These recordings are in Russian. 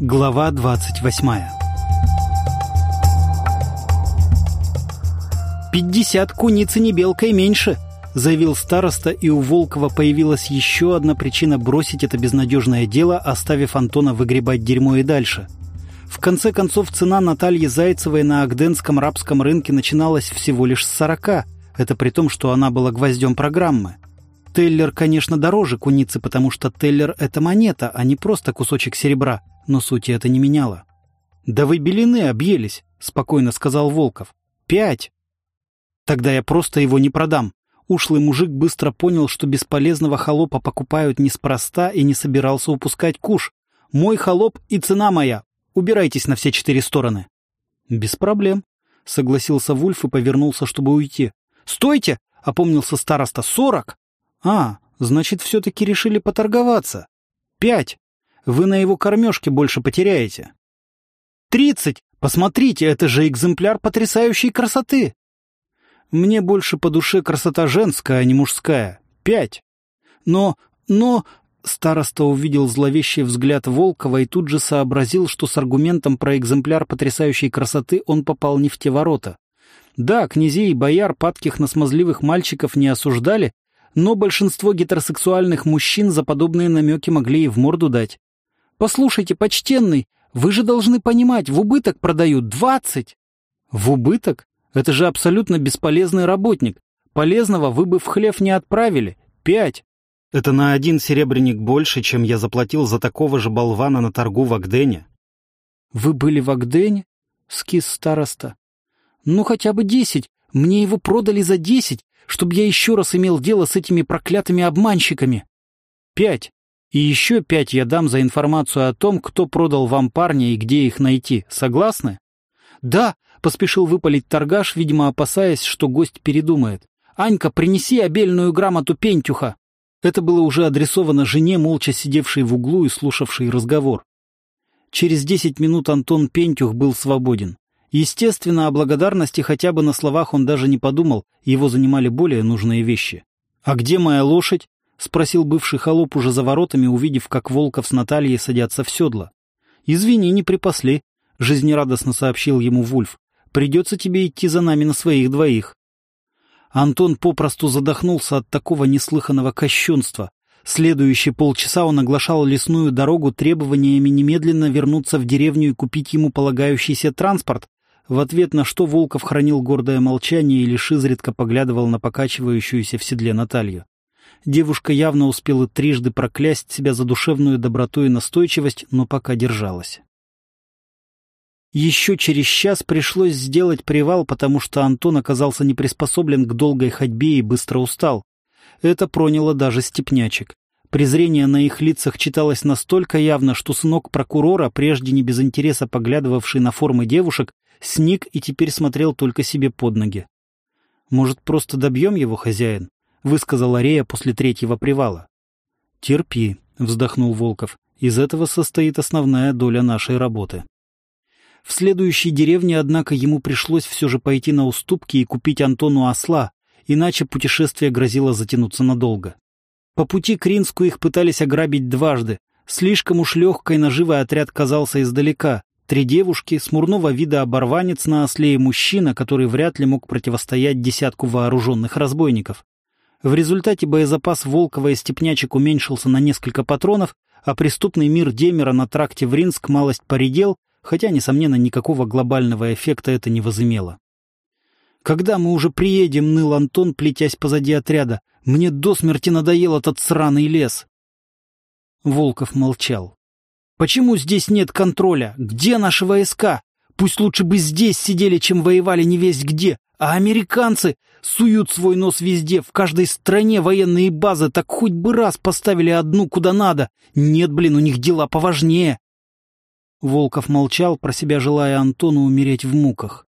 Глава 28 «Пятьдесят куницы не белкой меньше», — заявил староста, и у Волкова появилась еще одна причина бросить это безнадежное дело, оставив Антона выгребать дерьмо и дальше. В конце концов, цена Натальи Зайцевой на Агденском рабском рынке начиналась всего лишь с сорока. Это при том, что она была гвоздем программы. Теллер, конечно, дороже куницы, потому что Теллер — это монета, а не просто кусочек серебра, но сути это не меняло. «Да вы белины объелись», — спокойно сказал Волков. «Пять!» «Тогда я просто его не продам». Ушлый мужик быстро понял, что бесполезного холопа покупают неспроста и не собирался упускать куш. «Мой холоп и цена моя. Убирайтесь на все четыре стороны». «Без проблем», — согласился Вульф и повернулся, чтобы уйти. «Стойте!» — опомнился староста. «Сорок!» «А, значит, все-таки решили поторговаться. Пять. Вы на его кормежке больше потеряете». «Тридцать! Посмотрите, это же экземпляр потрясающей красоты!» «Мне больше по душе красота женская, а не мужская. Пять. Но, но...» Староста увидел зловещий взгляд Волкова и тут же сообразил, что с аргументом про экземпляр потрясающей красоты он попал не в те ворота. Да, князей и бояр, падких на смазливых мальчиков, не осуждали, но большинство гетеросексуальных мужчин за подобные намеки могли и в морду дать. «Послушайте, почтенный, вы же должны понимать, в убыток продают двадцать!» «В убыток? Это же абсолютно бесполезный работник. Полезного вы бы в хлев не отправили. Пять. Это на один серебряник больше, чем я заплатил за такого же болвана на торгу в Агдене». «Вы были в Агдене?» — скис староста. «Ну, хотя бы десять. Мне его продали за десять, чтобы я еще раз имел дело с этими проклятыми обманщиками. Пять. И еще пять я дам за информацию о том, кто продал вам парня и где их найти. Согласны? Да, поспешил выпалить торгаш, видимо, опасаясь, что гость передумает. Анька, принеси обельную грамоту Пентюха. Это было уже адресовано жене, молча сидевшей в углу и слушавшей разговор. Через десять минут Антон Пентюх был свободен. Естественно, о благодарности хотя бы на словах он даже не подумал, его занимали более нужные вещи. «А где моя лошадь?» — спросил бывший холоп уже за воротами, увидев, как Волков с Натальей садятся в седло. «Извини, не припасли», — жизнерадостно сообщил ему Вульф. «Придется тебе идти за нами на своих двоих». Антон попросту задохнулся от такого неслыханного кощунства. Следующие полчаса он оглашал лесную дорогу требованиями немедленно вернуться в деревню и купить ему полагающийся транспорт, в ответ на что Волков хранил гордое молчание и лишь изредка поглядывал на покачивающуюся в седле Наталью. Девушка явно успела трижды проклясть себя за душевную доброту и настойчивость, но пока держалась. Еще через час пришлось сделать привал, потому что Антон оказался не приспособлен к долгой ходьбе и быстро устал. Это проняло даже степнячек. Презрение на их лицах читалось настолько явно, что сынок прокурора, прежде не без интереса поглядывавший на формы девушек, сник и теперь смотрел только себе под ноги. «Может, просто добьем его, хозяин?» — высказал Арея после третьего привала. «Терпи», — вздохнул Волков. «Из этого состоит основная доля нашей работы». В следующей деревне, однако, ему пришлось все же пойти на уступки и купить Антону осла, иначе путешествие грозило затянуться надолго. По пути к Ринску их пытались ограбить дважды. Слишком уж легкой наживой отряд казался издалека, Три девушки, смурного вида оборванец на осле и мужчина, который вряд ли мог противостоять десятку вооруженных разбойников. В результате боезапас Волкова и Степнячек уменьшился на несколько патронов, а преступный мир Демера на тракте в Ринск малость поредел, хотя, несомненно, никакого глобального эффекта это не возымело. «Когда мы уже приедем?» — ныл Антон, плетясь позади отряда. «Мне до смерти надоел этот сраный лес!» Волков молчал. Почему здесь нет контроля? Где наши войска? Пусть лучше бы здесь сидели, чем воевали не весь где. А американцы суют свой нос везде, в каждой стране военные базы, так хоть бы раз поставили одну куда надо. Нет, блин, у них дела поважнее. Волков молчал, про себя желая Антону умереть в муках.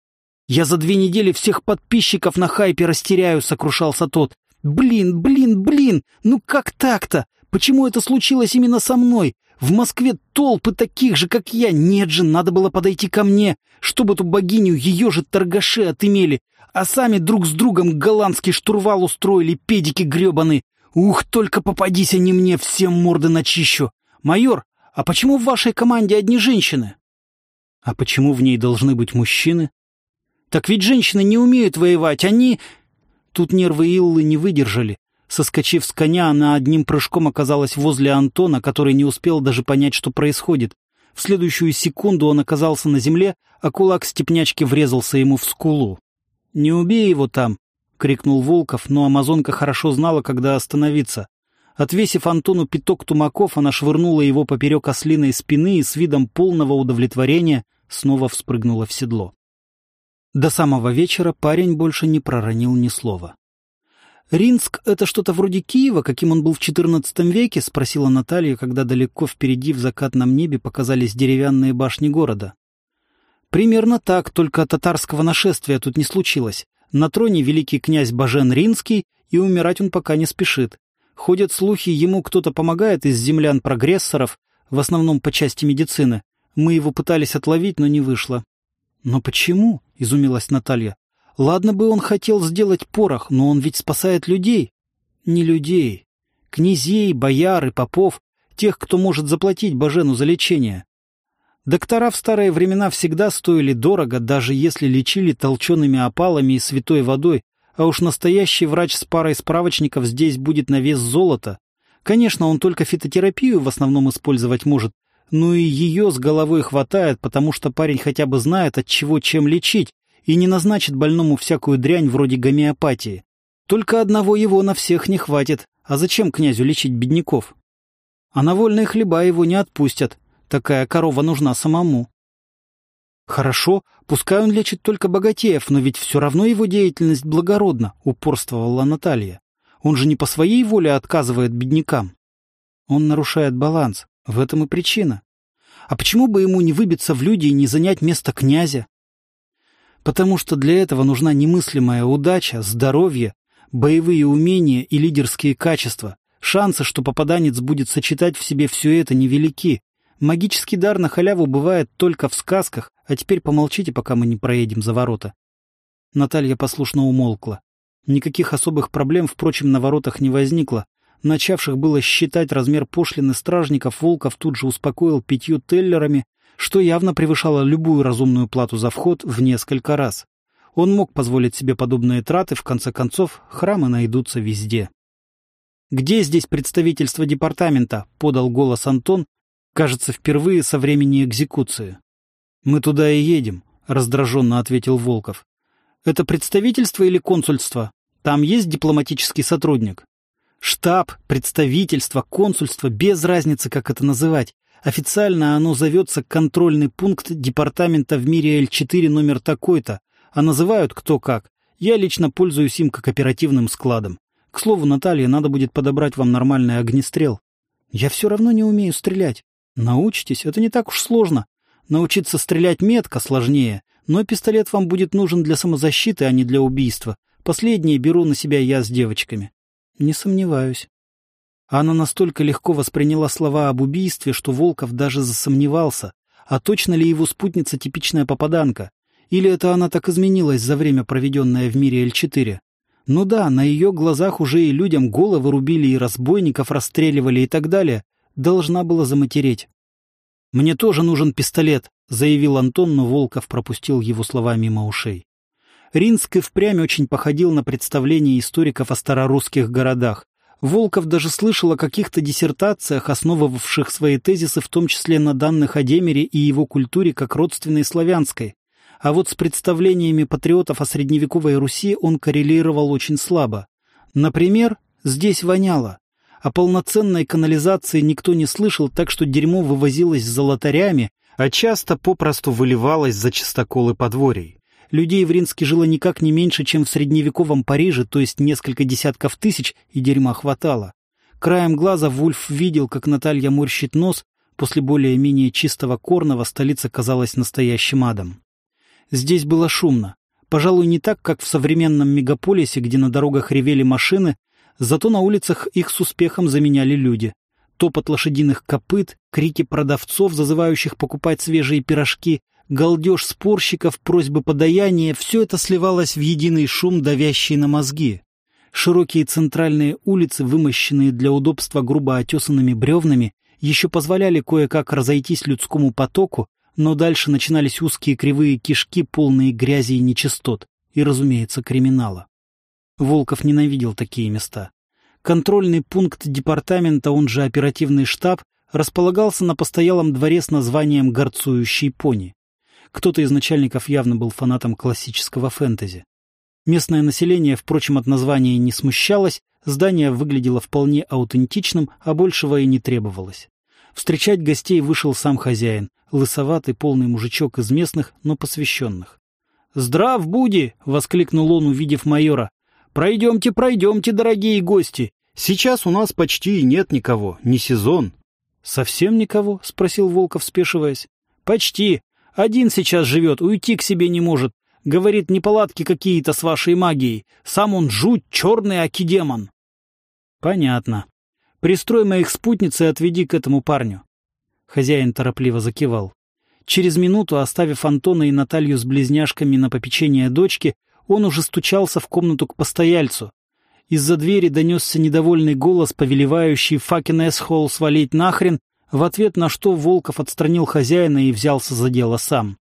«Я за две недели всех подписчиков на хайпе растеряю», — сокрушался тот. «Блин, блин, блин, ну как так-то? Почему это случилось именно со мной? В Москве толпы таких же, как я. Нет же, надо было подойти ко мне, чтобы эту богиню ее же торгаши отымели, а сами друг с другом голландский штурвал устроили, педики гребаны. Ух, только попадись они мне, всем морды начищу. Майор, «А почему в вашей команде одни женщины?» «А почему в ней должны быть мужчины?» «Так ведь женщины не умеют воевать, они...» Тут нервы Иллы не выдержали. Соскочив с коня, она одним прыжком оказалась возле Антона, который не успел даже понять, что происходит. В следующую секунду он оказался на земле, а кулак степнячки врезался ему в скулу. «Не убей его там!» — крикнул Волков, но амазонка хорошо знала, когда остановиться. Отвесив Антону пяток тумаков, она швырнула его поперек ослиной спины и с видом полного удовлетворения снова вспрыгнула в седло. До самого вечера парень больше не проронил ни слова. «Ринск — это что-то вроде Киева, каким он был в XIV веке?» — спросила Наталья, когда далеко впереди в закатном небе показались деревянные башни города. «Примерно так, только татарского нашествия тут не случилось. На троне великий князь Бажен Ринский, и умирать он пока не спешит. Ходят слухи, ему кто-то помогает из землян-прогрессоров, в основном по части медицины. Мы его пытались отловить, но не вышло». «Но почему?» — изумилась Наталья. Ладно бы он хотел сделать порох, но он ведь спасает людей. Не людей. Князей, бояр и попов, тех, кто может заплатить Бажену за лечение. Доктора в старые времена всегда стоили дорого, даже если лечили толчеными опалами и святой водой, а уж настоящий врач с парой справочников здесь будет на вес золота. Конечно, он только фитотерапию в основном использовать может, но и ее с головой хватает, потому что парень хотя бы знает, от чего чем лечить, и не назначит больному всякую дрянь вроде гомеопатии. Только одного его на всех не хватит. А зачем князю лечить бедняков? А на вольные хлеба его не отпустят. Такая корова нужна самому. Хорошо, пускай он лечит только богатеев, но ведь все равно его деятельность благородна, упорствовала Наталья. Он же не по своей воле отказывает беднякам. Он нарушает баланс. В этом и причина. А почему бы ему не выбиться в люди и не занять место князя? Потому что для этого нужна немыслимая удача, здоровье, боевые умения и лидерские качества. Шансы, что попаданец будет сочетать в себе все это, невелики. Магический дар на халяву бывает только в сказках, а теперь помолчите, пока мы не проедем за ворота. Наталья послушно умолкла. Никаких особых проблем, впрочем, на воротах не возникло. Начавших было считать размер пошлины стражников, Волков тут же успокоил пятью теллерами, что явно превышало любую разумную плату за вход в несколько раз. Он мог позволить себе подобные траты, в конце концов, храмы найдутся везде. «Где здесь представительство департамента?» — подал голос Антон, кажется, впервые со времени экзекуции. «Мы туда и едем», — раздраженно ответил Волков. «Это представительство или консульство? Там есть дипломатический сотрудник?» «Штаб, представительство, консульство, без разницы, как это называть. Официально оно зовется контрольный пункт департамента в мире Л4 номер такой-то, а называют кто как. Я лично пользуюсь им как оперативным складом. К слову, Наталья, надо будет подобрать вам нормальный огнестрел. Я все равно не умею стрелять. Научитесь, это не так уж сложно. Научиться стрелять метко сложнее, но пистолет вам будет нужен для самозащиты, а не для убийства. Последнее беру на себя я с девочками. Не сомневаюсь. Она настолько легко восприняла слова об убийстве, что Волков даже засомневался, а точно ли его спутница типичная попаданка, или это она так изменилась за время, проведенное в мире Л-4. Ну да, на ее глазах уже и людям головы рубили, и разбойников расстреливали и так далее. Должна была заматереть. «Мне тоже нужен пистолет», — заявил Антон, но Волков пропустил его слова мимо ушей. Ринск и впрямь очень походил на представление историков о старорусских городах, Волков даже слышал о каких-то диссертациях, основывавших свои тезисы в том числе на данных о Демере и его культуре как родственной славянской. А вот с представлениями патриотов о средневековой Руси он коррелировал очень слабо. Например, здесь воняло. О полноценной канализации никто не слышал, так что дерьмо вывозилось золотарями, а часто попросту выливалось за чистоколы подворий. Людей в Ринске жило никак не меньше, чем в средневековом Париже, то есть несколько десятков тысяч, и дерьма хватало. Краем глаза Вульф видел, как Наталья морщит нос, после более-менее чистого корного столица казалась настоящим адом. Здесь было шумно. Пожалуй, не так, как в современном мегаполисе, где на дорогах ревели машины, зато на улицах их с успехом заменяли люди. Топот лошадиных копыт, крики продавцов, зазывающих покупать свежие пирожки, галдеж спорщиков, просьбы подаяния — все это сливалось в единый шум, давящий на мозги. Широкие центральные улицы, вымощенные для удобства грубо отесанными бревнами, еще позволяли кое-как разойтись людскому потоку, но дальше начинались узкие кривые кишки, полные грязи и нечистот, и, разумеется, криминала. Волков ненавидел такие места. Контрольный пункт департамента, он же оперативный штаб, располагался на постоялом дворе с названием «Горцующий пони». Кто-то из начальников явно был фанатом классического фэнтези. Местное население, впрочем, от названия не смущалось, здание выглядело вполне аутентичным, а большего и не требовалось. Встречать гостей вышел сам хозяин, лысоватый полный мужичок из местных, но посвященных. «Здрав, Буди!» — воскликнул он, увидев майора. «Пройдемте, пройдемте, дорогие гости! Сейчас у нас почти и нет никого, не сезон». «Совсем никого?» — спросил Волков, спешиваясь. «Почти. Один сейчас живет, уйти к себе не может. Говорит, неполадки какие-то с вашей магией. Сам он жуть, черный акидемон. Понятно. Пристрой моих спутниц и отведи к этому парню. Хозяин торопливо закивал. Через минуту, оставив Антона и Наталью с близняшками на попечение дочки, он уже стучался в комнату к постояльцу. Из-за двери донесся недовольный голос, повелевающий «факин эсхол свалить нахрен», в ответ на что Волков отстранил хозяина и взялся за дело сам.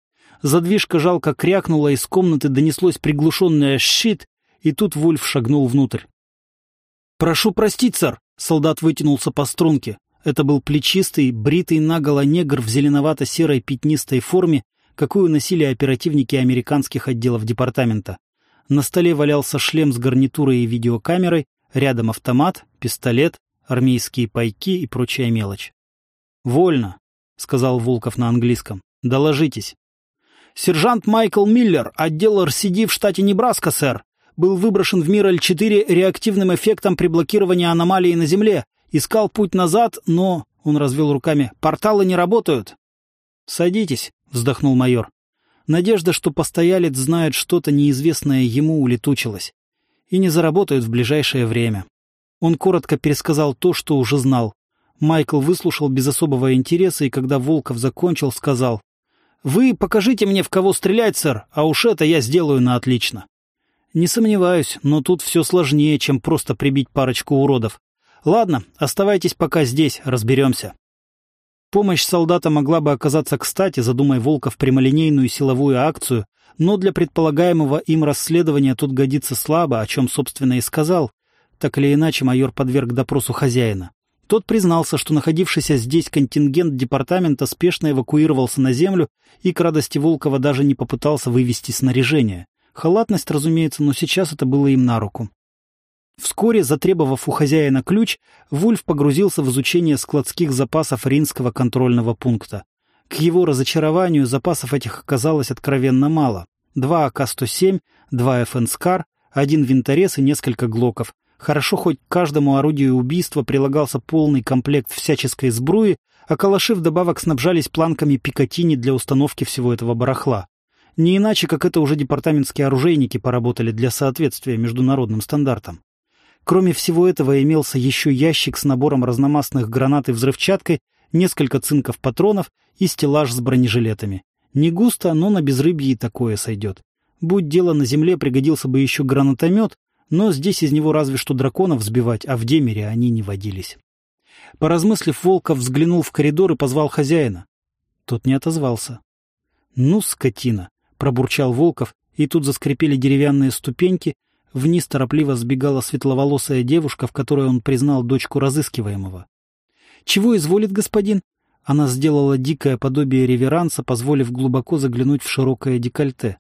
Задвижка жалко крякнула, из комнаты донеслось приглушенное «щит», и тут Вульф шагнул внутрь. «Прошу простить, сэр!» — солдат вытянулся по струнке. Это был плечистый, бритый наголо негр в зеленовато-серой пятнистой форме, какую носили оперативники американских отделов департамента. На столе валялся шлем с гарнитурой и видеокамерой, рядом автомат, пистолет, армейские пайки и прочая мелочь. «Вольно», — сказал Волков на английском. «Доложитесь». Сержант Майкл Миллер, отдел РСД в штате Небраска, сэр, был выброшен в мир Л-4 реактивным эффектом при блокировании аномалии на Земле. Искал путь назад, но... Он развел руками. «Порталы не работают». «Садитесь», — вздохнул майор. Надежда, что постоялец знает что-то неизвестное ему, улетучилась. И не заработают в ближайшее время. Он коротко пересказал то, что уже знал. Майкл выслушал без особого интереса, и когда Волков закончил, сказал, вы покажите мне, в кого стрелять, сэр, а уж это я сделаю на отлично. Не сомневаюсь, но тут все сложнее, чем просто прибить парочку уродов. Ладно, оставайтесь пока здесь, разберемся. Помощь солдата могла бы оказаться кстати, задумай Волков прямолинейную силовую акцию, но для предполагаемого им расследования тут годится слабо, о чем, собственно, и сказал. Так или иначе, майор подверг допросу хозяина. Тот признался, что находившийся здесь контингент департамента спешно эвакуировался на землю и к радости Волкова даже не попытался вывести снаряжение. Халатность, разумеется, но сейчас это было им на руку. Вскоре, затребовав у хозяина ключ, Вульф погрузился в изучение складских запасов Ринского контрольного пункта. К его разочарованию запасов этих оказалось откровенно мало. Два АК-107, два ФНСКАР, один винторез и несколько глоков, Хорошо, хоть к каждому орудию убийства прилагался полный комплект всяческой сбруи, а калаши вдобавок снабжались планками пикатини для установки всего этого барахла. Не иначе, как это уже департаментские оружейники поработали для соответствия международным стандартам. Кроме всего этого имелся еще ящик с набором разномастных гранат и взрывчаткой, несколько цинков патронов и стеллаж с бронежилетами. Не густо, но на безрыбье и такое сойдет. Будь дело на земле, пригодился бы еще гранатомет, но здесь из него разве что драконов сбивать, а в Демере они не водились. Поразмыслив, Волков взглянул в коридор и позвал хозяина. Тот не отозвался. «Ну, скотина!» — пробурчал Волков, и тут заскрипели деревянные ступеньки, вниз торопливо сбегала светловолосая девушка, в которой он признал дочку разыскиваемого. «Чего изволит господин?» Она сделала дикое подобие реверанса, позволив глубоко заглянуть в широкое декольте.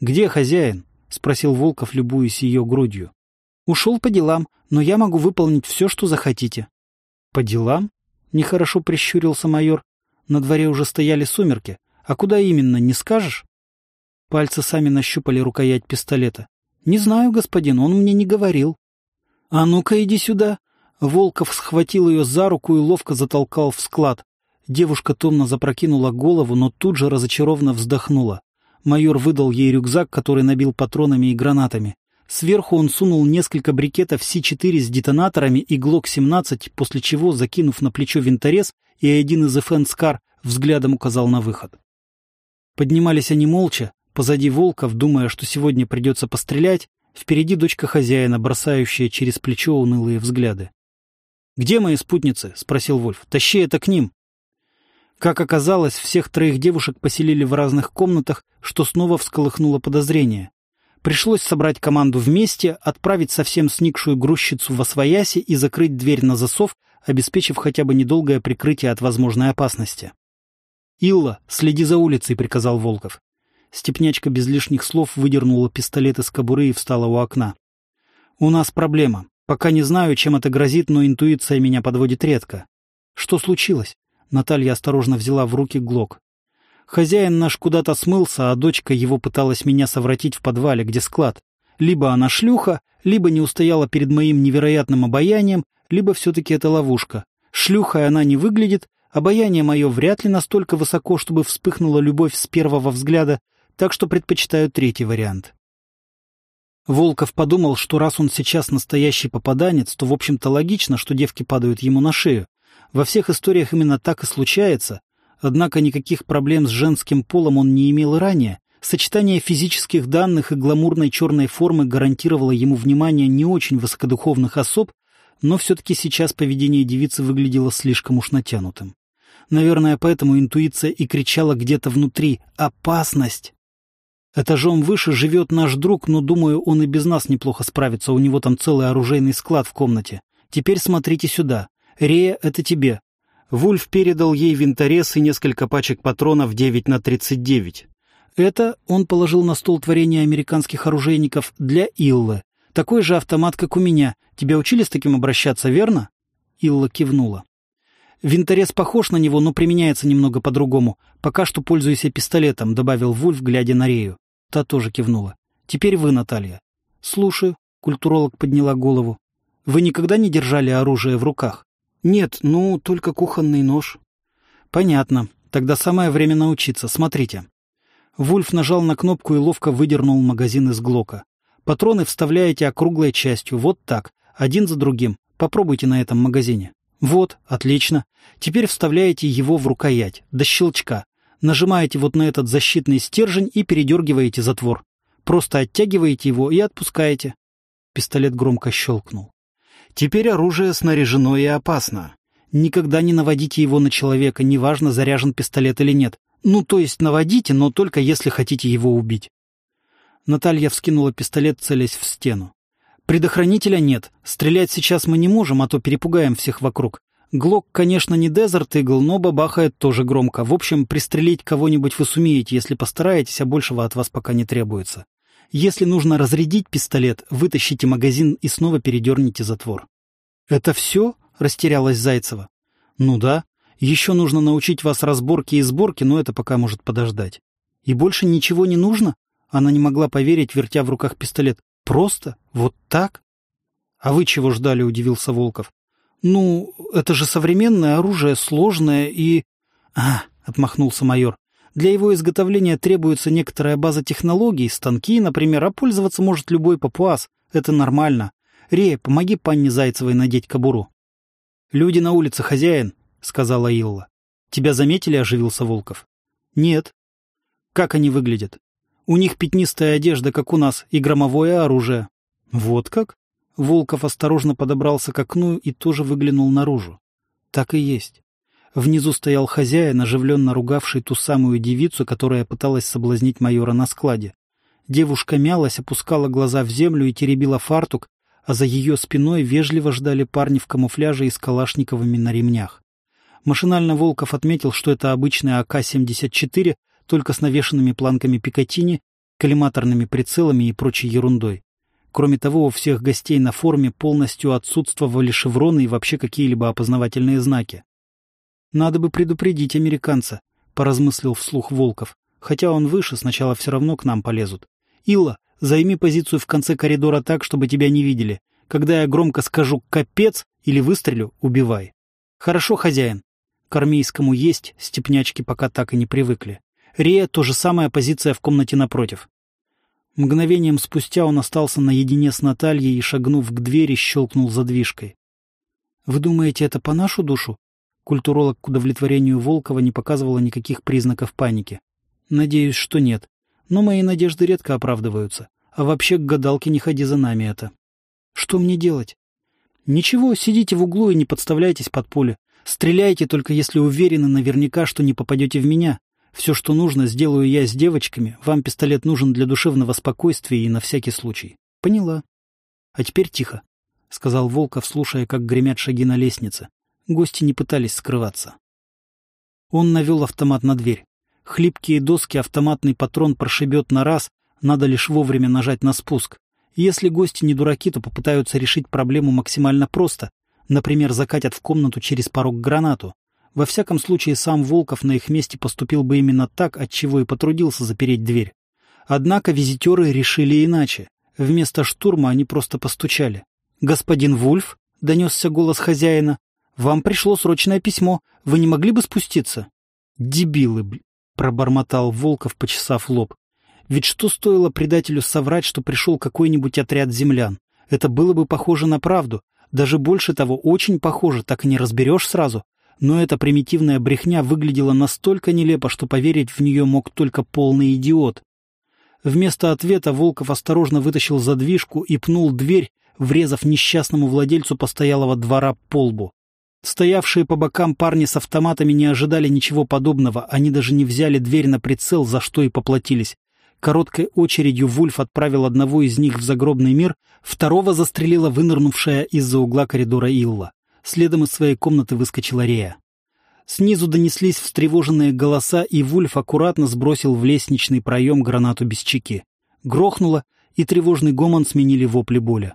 «Где хозяин?» — спросил Волков, любуясь ее грудью. «Ушел по делам, но я могу выполнить все, что захотите». «По делам?» — нехорошо прищурился майор. «На дворе уже стояли сумерки. А куда именно, не скажешь?» Пальцы сами нащупали рукоять пистолета. «Не знаю, господин, он мне не говорил». «А ну-ка, иди сюда!» Волков схватил ее за руку и ловко затолкал в склад. Девушка томно запрокинула голову, но тут же разочарованно вздохнула. Майор выдал ей рюкзак, который набил патронами и гранатами. Сверху он сунул несколько брикетов С-4 с детонаторами и ГЛОК-17, после чего, закинув на плечо винторез и один из ФН «Скар», взглядом указал на выход. Поднимались они молча, позади Волков, думая, что сегодня придется пострелять, впереди дочка хозяина, бросающая через плечо унылые взгляды. «Где мои спутницы?» — спросил Вольф. «Тащи это к ним». Как оказалось, всех троих девушек поселили в разных комнатах, что снова всколыхнуло подозрение. Пришлось собрать команду вместе, отправить совсем сникшую грузчицу в освояси и закрыть дверь на засов, обеспечив хотя бы недолгое прикрытие от возможной опасности. «Илла, следи за улицей», — приказал Волков. Степнячка без лишних слов выдернула пистолет из кобуры и встала у окна. «У нас проблема. Пока не знаю, чем это грозит, но интуиция меня подводит редко. Что случилось?» Наталья осторожно взяла в руки глок. Хозяин наш куда-то смылся, а дочка его пыталась меня совратить в подвале, где склад. Либо она шлюха, либо не устояла перед моим невероятным обаянием, либо все-таки это ловушка. Шлюхой она не выглядит, обаяние мое вряд ли настолько высоко, чтобы вспыхнула любовь с первого взгляда, так что предпочитаю третий вариант. Волков подумал, что раз он сейчас настоящий попаданец, то, в общем-то, логично, что девки падают ему на шею. Во всех историях именно так и случается. Однако никаких проблем с женским полом он не имел ранее. Сочетание физических данных и гламурной черной формы гарантировало ему внимание не очень высокодуховных особ, но все-таки сейчас поведение девицы выглядело слишком уж натянутым. Наверное, поэтому интуиция и кричала где-то внутри «Опасность!». Этажом выше живет наш друг, но, думаю, он и без нас неплохо справится, у него там целый оружейный склад в комнате. Теперь смотрите сюда. Рея, это тебе. Вульф передал ей винторез и несколько пачек патронов 9 на 39. Это он положил на стол творение американских оружейников для Иллы. Такой же автомат, как у меня. Тебя учили с таким обращаться, верно? Илла кивнула. Винторез похож на него, но применяется немного по-другому. Пока что пользуюсь пистолетом, добавил Вульф, глядя на Рею. Та тоже кивнула. Теперь вы, Наталья. Слушаю. Культуролог подняла голову. Вы никогда не держали оружие в руках? Нет, ну, только кухонный нож. Понятно. Тогда самое время научиться. Смотрите. Вульф нажал на кнопку и ловко выдернул магазин из Глока. Патроны вставляете округлой частью, вот так, один за другим. Попробуйте на этом магазине. Вот, отлично. Теперь вставляете его в рукоять, до щелчка. Нажимаете вот на этот защитный стержень и передергиваете затвор. Просто оттягиваете его и отпускаете. Пистолет громко щелкнул. Теперь оружие снаряжено и опасно. Никогда не наводите его на человека, неважно, заряжен пистолет или нет. Ну, то есть наводите, но только если хотите его убить. Наталья вскинула пистолет, целясь в стену. Предохранителя нет. Стрелять сейчас мы не можем, а то перепугаем всех вокруг. Глок, конечно, не Дезерт Игл, но бабахает тоже громко. В общем, пристрелить кого-нибудь вы сумеете, если постараетесь, а большего от вас пока не требуется. Если нужно разрядить пистолет, вытащите магазин и снова передерните затвор. «Это все?» — растерялась Зайцева. «Ну да. Еще нужно научить вас разборке и сборке, но это пока может подождать. И больше ничего не нужно? Она не могла поверить, вертя в руках пистолет. Просто? Вот так? А вы чего ждали, удивился Волков. Ну, это же современное оружие, сложное и... А, отмахнулся майор. Для его изготовления требуется некоторая база технологий, станки, например, а пользоваться может любой папуас. Это нормально. Рея, помоги панне Зайцевой надеть кобуру. Люди на улице, хозяин, — сказала Илла. «Тебя заметили?» — оживился Волков. «Нет». «Как они выглядят?» «У них пятнистая одежда, как у нас, и громовое оружие». «Вот как?» Волков осторожно подобрался к окну и тоже выглянул наружу. Так и есть. Внизу стоял хозяин, оживленно ругавший ту самую девицу, которая пыталась соблазнить майора на складе. Девушка мялась, опускала глаза в землю и теребила фартук, а за ее спиной вежливо ждали парни в камуфляже и с калашниковыми на ремнях. Машинально Волков отметил, что это обычный АК-74, только с навешенными планками Пикатини, коллиматорными прицелами и прочей ерундой. Кроме того, у всех гостей на форме полностью отсутствовали шевроны и вообще какие-либо опознавательные знаки. «Надо бы предупредить американца», — поразмыслил вслух Волков. «Хотя он выше, сначала все равно к нам полезут. Илла, займи позицию в конце коридора так, чтобы тебя не видели. Когда я громко скажу «капец» или выстрелю, убивай». «Хорошо, хозяин», к армейскому есть степнячки пока так и не привыкли. Рея — то же самая позиция в комнате напротив. Мгновением спустя он остался наедине с Натальей и, шагнув к двери, щелкнул задвижкой. «Вы думаете, это по нашу душу?» Культуролог к удовлетворению Волкова не показывала никаких признаков паники. «Надеюсь, что нет. Но мои надежды редко оправдываются. А вообще к гадалке не ходи за нами это». «Что мне делать?» «Ничего, сидите в углу и не подставляйтесь под пули. Стреляйте только если уверены наверняка, что не попадете в меня. Все, что нужно, сделаю я с девочками. Вам пистолет нужен для душевного спокойствия и на всякий случай. Поняла. А теперь тихо, — сказал Волков, слушая, как гремят шаги на лестнице. Гости не пытались скрываться. Он навел автомат на дверь. Хлипкие доски автоматный патрон прошибет на раз, надо лишь вовремя нажать на спуск. Если гости не дураки, то попытаются решить проблему максимально просто. Например, закатят в комнату через порог гранату. Во всяком случае, сам Волков на их месте поступил бы именно так, отчего и потрудился запереть дверь. Однако визитеры решили иначе. Вместо штурма они просто постучали. «Господин Вульф?» — донесся голос хозяина. «Вам пришло срочное письмо. Вы не могли бы спуститься?» «Дебилы, бл...» — пробормотал Волков, почесав лоб. Ведь что стоило предателю соврать, что пришел какой-нибудь отряд землян? Это было бы похоже на правду. Даже больше того, очень похоже, так и не разберешь сразу. Но эта примитивная брехня выглядела настолько нелепо, что поверить в нее мог только полный идиот. Вместо ответа Волков осторожно вытащил задвижку и пнул дверь, врезав несчастному владельцу постоялого двора по лбу. Стоявшие по бокам парни с автоматами не ожидали ничего подобного, они даже не взяли дверь на прицел, за что и поплатились. Короткой очередью Вульф отправил одного из них в загробный мир, второго застрелила вынырнувшая из-за угла коридора Илла. Следом из своей комнаты выскочила Рея. Снизу донеслись встревоженные голоса, и Вульф аккуратно сбросил в лестничный проем гранату без чеки. Грохнуло, и тревожный гомон сменили вопли боли.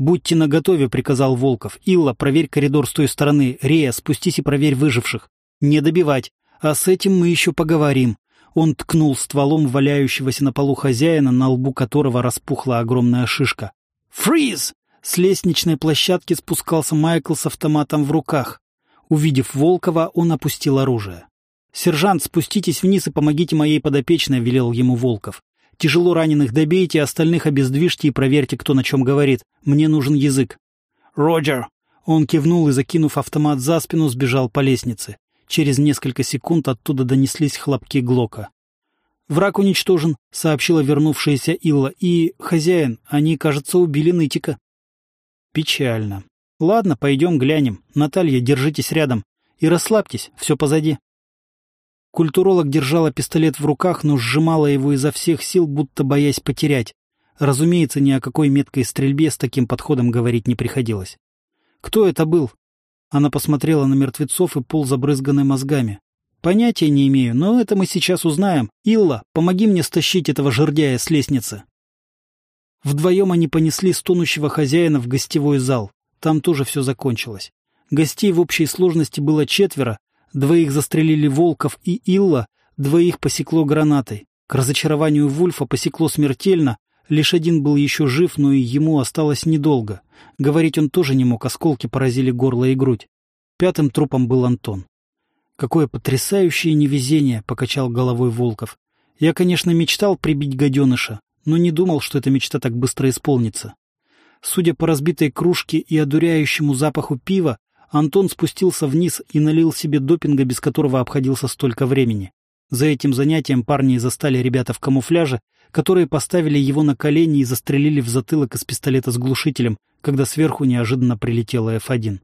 «Будьте наготове», — приказал Волков. «Илла, проверь коридор с той стороны. Рея, спустись и проверь выживших. Не добивать. А с этим мы еще поговорим. Он ткнул стволом валяющегося на полу хозяина, на лбу которого распухла огромная шишка. «Фриз!» С лестничной площадки спускался Майкл с автоматом в руках. Увидев Волкова, он опустил оружие. «Сержант, спуститесь вниз и помогите моей подопечной», — велел ему Волков. «Тяжело раненых добейте, остальных обездвижьте и проверьте, кто на чем говорит. Мне нужен язык». «Роджер!» Он кивнул и, закинув автомат за спину, сбежал по лестнице. Через несколько секунд оттуда донеслись хлопки Глока. «Враг уничтожен», — сообщила вернувшаяся Илла. «И, хозяин, они, кажется, убили нытика». «Печально. Ладно, пойдем глянем. Наталья, держитесь рядом. И расслабьтесь, все позади». Культуролог держала пистолет в руках, но сжимала его изо всех сил, будто боясь потерять. Разумеется, ни о какой меткой стрельбе с таким подходом говорить не приходилось. «Кто это был?» Она посмотрела на мертвецов и пол, забрызганный мозгами. «Понятия не имею, но это мы сейчас узнаем. Илла, помоги мне стащить этого жердяя с лестницы». Вдвоем они понесли стонущего хозяина в гостевой зал. Там тоже все закончилось. Гостей в общей сложности было четверо, двоих застрелили Волков и Илла, двоих посекло гранатой. К разочарованию Вульфа посекло смертельно, Лишь один был еще жив, но и ему осталось недолго. Говорить он тоже не мог, осколки поразили горло и грудь. Пятым трупом был Антон. «Какое потрясающее невезение!» — покачал головой Волков. «Я, конечно, мечтал прибить гаденыша, но не думал, что эта мечта так быстро исполнится». Судя по разбитой кружке и одуряющему запаху пива, Антон спустился вниз и налил себе допинга, без которого обходился столько времени. За этим занятием парни застали ребята в камуфляже, которые поставили его на колени и застрелили в затылок из пистолета с глушителем, когда сверху неожиданно прилетела F1.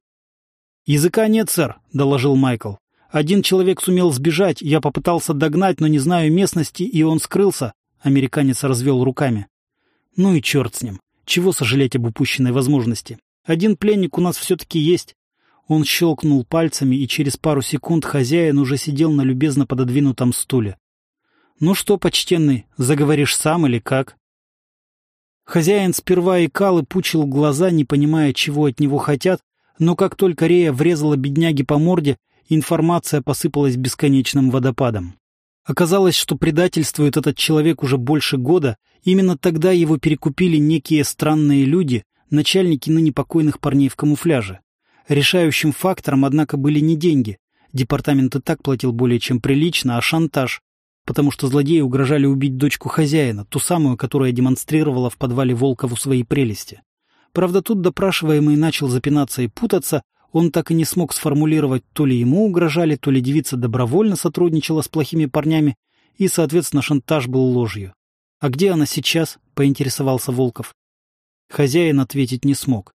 «Языка нет, сэр», — доложил Майкл. «Один человек сумел сбежать, я попытался догнать, но не знаю местности, и он скрылся», — американец развел руками. «Ну и черт с ним. Чего сожалеть об упущенной возможности? Один пленник у нас все-таки есть. Он щелкнул пальцами, и через пару секунд хозяин уже сидел на любезно пододвинутом стуле. «Ну что, почтенный, заговоришь сам или как?» Хозяин сперва икал и пучил глаза, не понимая, чего от него хотят, но как только Рея врезала бедняги по морде, информация посыпалась бесконечным водопадом. Оказалось, что предательствует этот человек уже больше года, именно тогда его перекупили некие странные люди, начальники ныне покойных парней в камуфляже. Решающим фактором, однако, были не деньги. Департамент и так платил более чем прилично, а шантаж. Потому что злодеи угрожали убить дочку хозяина, ту самую, которая демонстрировала в подвале Волкову свои прелести. Правда, тут допрашиваемый начал запинаться и путаться, он так и не смог сформулировать, то ли ему угрожали, то ли девица добровольно сотрудничала с плохими парнями, и, соответственно, шантаж был ложью. «А где она сейчас?» — поинтересовался Волков. Хозяин ответить не смог.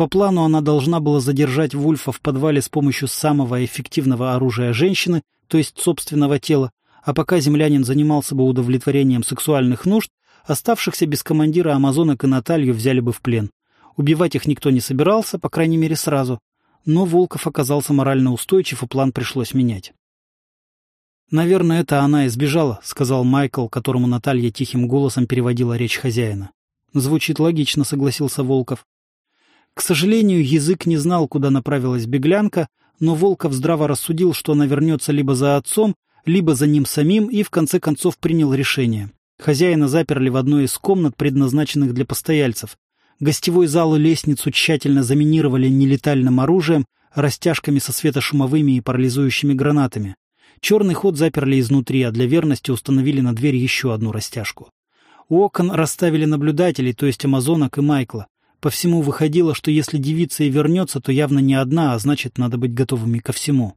По плану она должна была задержать Вульфа в подвале с помощью самого эффективного оружия женщины, то есть собственного тела, а пока землянин занимался бы удовлетворением сексуальных нужд, оставшихся без командира амазонок и Наталью взяли бы в плен. Убивать их никто не собирался, по крайней мере сразу. Но Волков оказался морально устойчив, и план пришлось менять. «Наверное, это она и сбежала», — сказал Майкл, которому Наталья тихим голосом переводила речь хозяина. «Звучит логично», — согласился Волков. К сожалению, язык не знал, куда направилась беглянка, но Волков здраво рассудил, что она вернется либо за отцом, либо за ним самим, и в конце концов принял решение. Хозяина заперли в одной из комнат, предназначенных для постояльцев. Гостевой зал и лестницу тщательно заминировали нелетальным оружием, растяжками со светошумовыми и парализующими гранатами. Черный ход заперли изнутри, а для верности установили на дверь еще одну растяжку. У окон расставили наблюдателей, то есть амазонок и Майкла. По всему выходило, что если девица и вернется, то явно не одна, а значит, надо быть готовыми ко всему.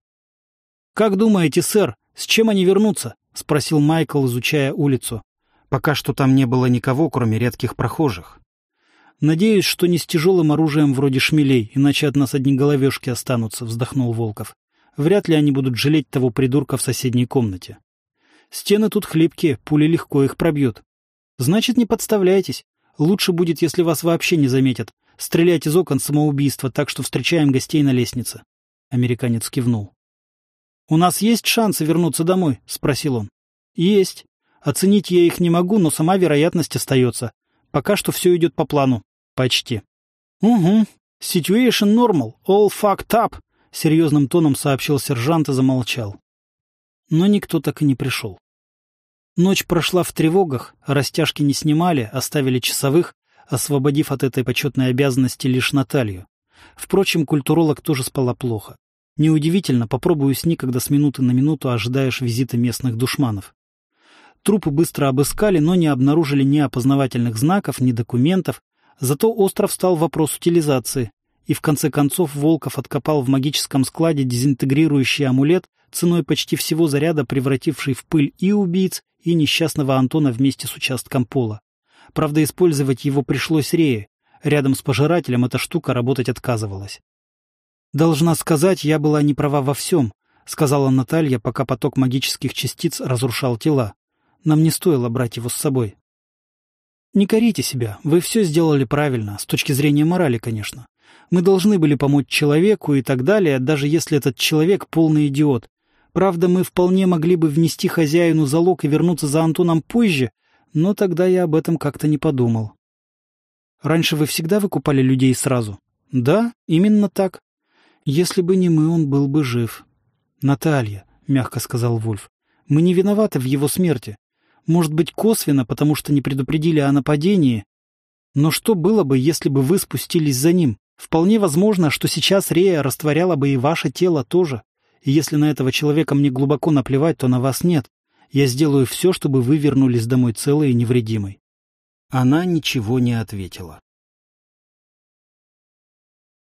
«Как думаете, сэр, с чем они вернутся?» — спросил Майкл, изучая улицу. Пока что там не было никого, кроме редких прохожих. «Надеюсь, что не с тяжелым оружием вроде шмелей, иначе от нас одни головешки останутся», — вздохнул Волков. «Вряд ли они будут жалеть того придурка в соседней комнате. Стены тут хлипкие, пули легко их пробьют. Значит, не подставляйтесь. Лучше будет, если вас вообще не заметят. Стрелять из окон самоубийства, так что встречаем гостей на лестнице. Американец кивнул. «У нас есть шансы вернуться домой?» — спросил он. «Есть. Оценить я их не могу, но сама вероятность остается. Пока что все идет по плану. Почти». «Угу. Situation normal. All fucked up», — серьезным тоном сообщил сержант и замолчал. Но никто так и не пришел. Ночь прошла в тревогах, растяжки не снимали, оставили часовых, освободив от этой почетной обязанности лишь Наталью. Впрочем, культуролог тоже спала плохо. Неудивительно, попробую сни, когда с минуты на минуту ожидаешь визита местных душманов. Трупы быстро обыскали, но не обнаружили ни опознавательных знаков, ни документов, зато остров стал вопрос утилизации, и в конце концов Волков откопал в магическом складе дезинтегрирующий амулет ценой почти всего заряда, превративший в пыль и убийц, и несчастного Антона вместе с участком пола. Правда, использовать его пришлось Рее. Рядом с пожирателем эта штука работать отказывалась. «Должна сказать, я была не права во всем», — сказала Наталья, пока поток магических частиц разрушал тела. «Нам не стоило брать его с собой». «Не корите себя, вы все сделали правильно, с точки зрения морали, конечно. Мы должны были помочь человеку и так далее, даже если этот человек полный идиот. Правда, мы вполне могли бы внести хозяину залог и вернуться за Антоном позже, но тогда я об этом как-то не подумал. Раньше вы всегда выкупали людей сразу? Да, именно так. Если бы не мы, он был бы жив. Наталья, — мягко сказал Вульф, — мы не виноваты в его смерти. Может быть, косвенно, потому что не предупредили о нападении. Но что было бы, если бы вы спустились за ним? Вполне возможно, что сейчас Рея растворяла бы и ваше тело тоже. И если на этого человека мне глубоко наплевать, то на вас нет. Я сделаю все, чтобы вы вернулись домой целой и невредимой. Она ничего не ответила.